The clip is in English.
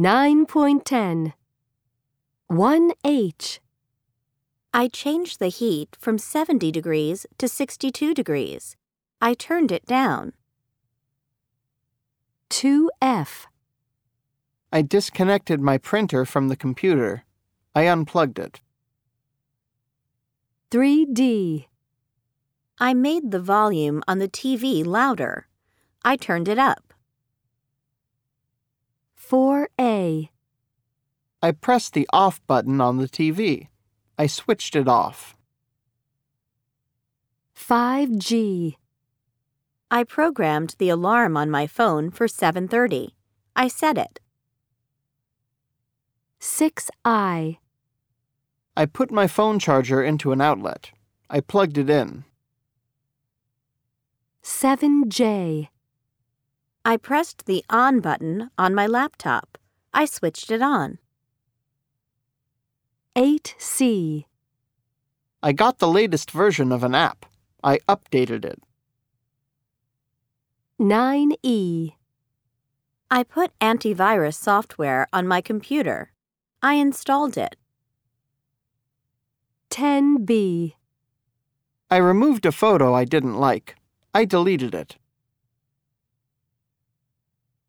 9.10 1H I changed the heat from 70 degrees to 62 degrees. I turned it down. 2F I disconnected my printer from the computer. I unplugged it. 3D I made the volume on the TV louder. I turned it up. 4A I pressed the off button on the TV. I switched it off. 5G I programmed the alarm on my phone for 7:30. I set it. 6I I put my phone charger into an outlet. I plugged it in. 7J I pressed the on button on my laptop. I switched it on. 8C I got the latest version of an app. I updated it. 9E I put antivirus software on my computer. I installed it. 10B I removed a photo I didn't like. I deleted it.